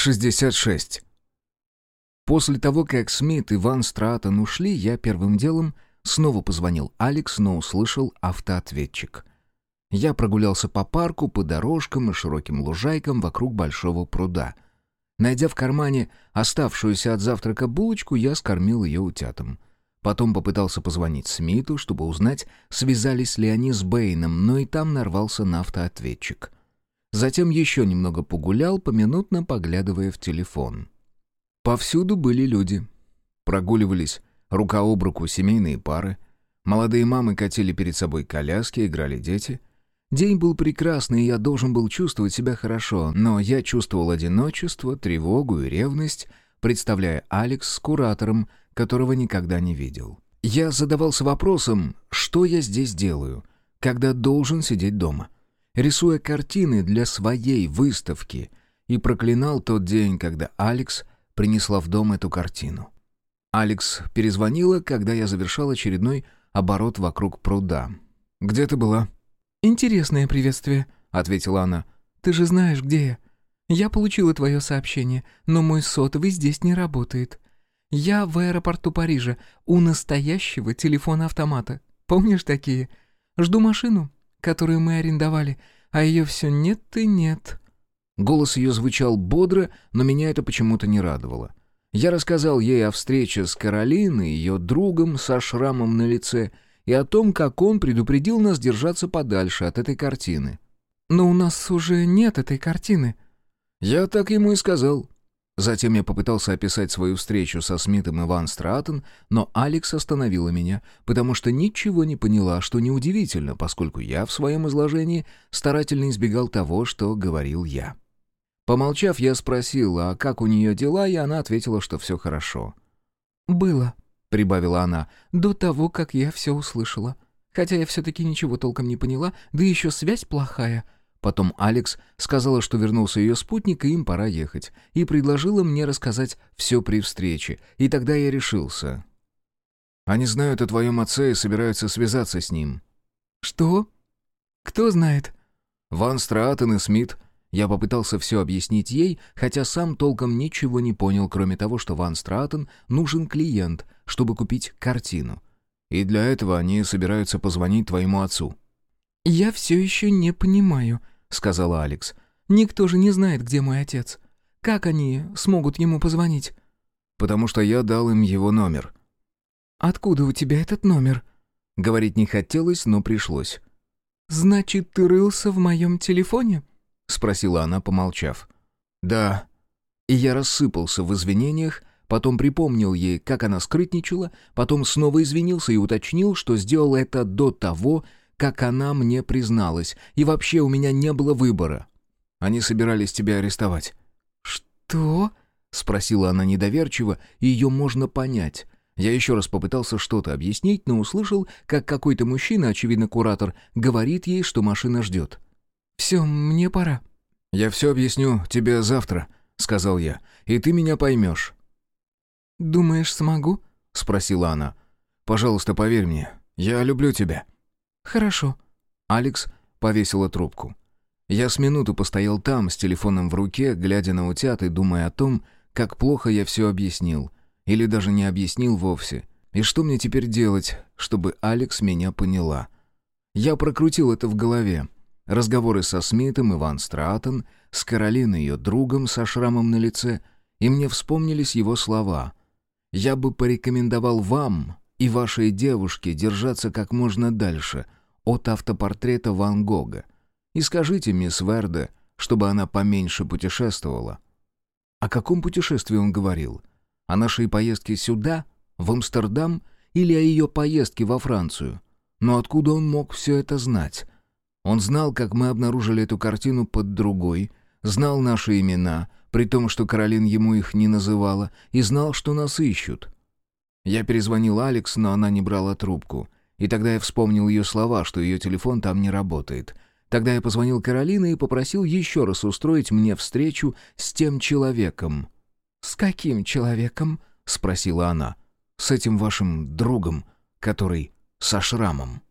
66. После того, как Смит и Ван Стратон ушли, я первым делом снова позвонил Алекс, но услышал автоответчик. Я прогулялся по парку, по дорожкам и широким лужайкам вокруг большого пруда. Найдя в кармане оставшуюся от завтрака булочку, я скормил ее утятам. Потом попытался позвонить Смиту, чтобы узнать, связались ли они с Бэйном, но и там нарвался на автоответчик. Затем еще немного погулял, поминутно поглядывая в телефон. Повсюду были люди. Прогуливались рука об руку семейные пары. Молодые мамы катили перед собой коляски, играли дети. День был прекрасный, и я должен был чувствовать себя хорошо, но я чувствовал одиночество, тревогу и ревность, представляя Алекс с куратором, которого никогда не видел. Я задавался вопросом, что я здесь делаю, когда должен сидеть дома, рисуя картины для своей выставки, и проклинал тот день, когда Алекс принесла в дом эту картину. Алекс перезвонила, когда я завершал очередной оборот вокруг пруда. «Где ты была?» «Интересное приветствие», — ответила она. «Ты же знаешь, где я. Я получила твое сообщение, но мой сотовый здесь не работает. Я в аэропорту Парижа, у настоящего телефона-автомата. Помнишь такие? Жду машину, которую мы арендовали, а ее все нет и нет». Голос ее звучал бодро, но меня это почему-то не радовало. Я рассказал ей о встрече с Каролиной, ее другом со шрамом на лице, и о том, как он предупредил нас держаться подальше от этой картины. «Но у нас уже нет этой картины». Я так ему и сказал. Затем я попытался описать свою встречу со Смитом и Ван Стратон, но Алекс остановила меня, потому что ничего не поняла, что неудивительно, поскольку я в своем изложении старательно избегал того, что говорил я. Помолчав, я спросил, а как у нее дела, и она ответила, что все хорошо. «Было», — прибавила она, — «до того, как я все услышала. Хотя я все-таки ничего толком не поняла, да еще связь плохая». Потом Алекс сказала, что вернулся ее спутник, и им пора ехать, и предложила мне рассказать все при встрече, и тогда я решился. «Они знают о твоем отце и собираются связаться с ним». «Что? Кто знает?» «Ван Стратон и Смит». Я попытался все объяснить ей, хотя сам толком ничего не понял, кроме того, что Ван Стратон нужен клиент, чтобы купить картину. И для этого они собираются позвонить твоему отцу. «Я все еще не понимаю», — сказала Алекс. «Никто же не знает, где мой отец. Как они смогут ему позвонить?» «Потому что я дал им его номер». «Откуда у тебя этот номер?» Говорить не хотелось, но пришлось. «Значит, ты рылся в моем телефоне?» — спросила она, помолчав. «Да». И я рассыпался в извинениях, потом припомнил ей, как она скрытничала, потом снова извинился и уточнил, что сделал это до того, как она мне призналась, и вообще у меня не было выбора. Они собирались тебя арестовать». «Что?» — спросила она недоверчиво, и ее можно понять. Я еще раз попытался что-то объяснить, но услышал, как какой-то мужчина, очевидно куратор, говорит ей, что машина ждет. «Все, мне пора». «Я все объясню тебе завтра», — сказал я, — «и ты меня поймешь». «Думаешь, смогу?» — спросила она. «Пожалуйста, поверь мне, я люблю тебя». «Хорошо». Алекс повесила трубку. Я с минуту постоял там, с телефоном в руке, глядя на утят и думая о том, как плохо я все объяснил. Или даже не объяснил вовсе. И что мне теперь делать, чтобы Алекс меня поняла? Я прокрутил это в голове. Разговоры со Смитом и Ван с Каролиной ее другом со шрамом на лице, и мне вспомнились его слова. «Я бы порекомендовал вам и вашей девушке держаться как можно дальше от автопортрета Ван Гога. И скажите мисс Верде, чтобы она поменьше путешествовала». О каком путешествии он говорил? О нашей поездке сюда, в Амстердам, или о ее поездке во Францию? Но откуда он мог все это знать? Он знал, как мы обнаружили эту картину под другой, знал наши имена, при том, что Каролин ему их не называла, и знал, что нас ищут. Я перезвонил Алекс, но она не брала трубку. И тогда я вспомнил ее слова, что ее телефон там не работает. Тогда я позвонил Каролине и попросил еще раз устроить мне встречу с тем человеком. «С каким человеком?» — спросила она. «С этим вашим другом, который со шрамом».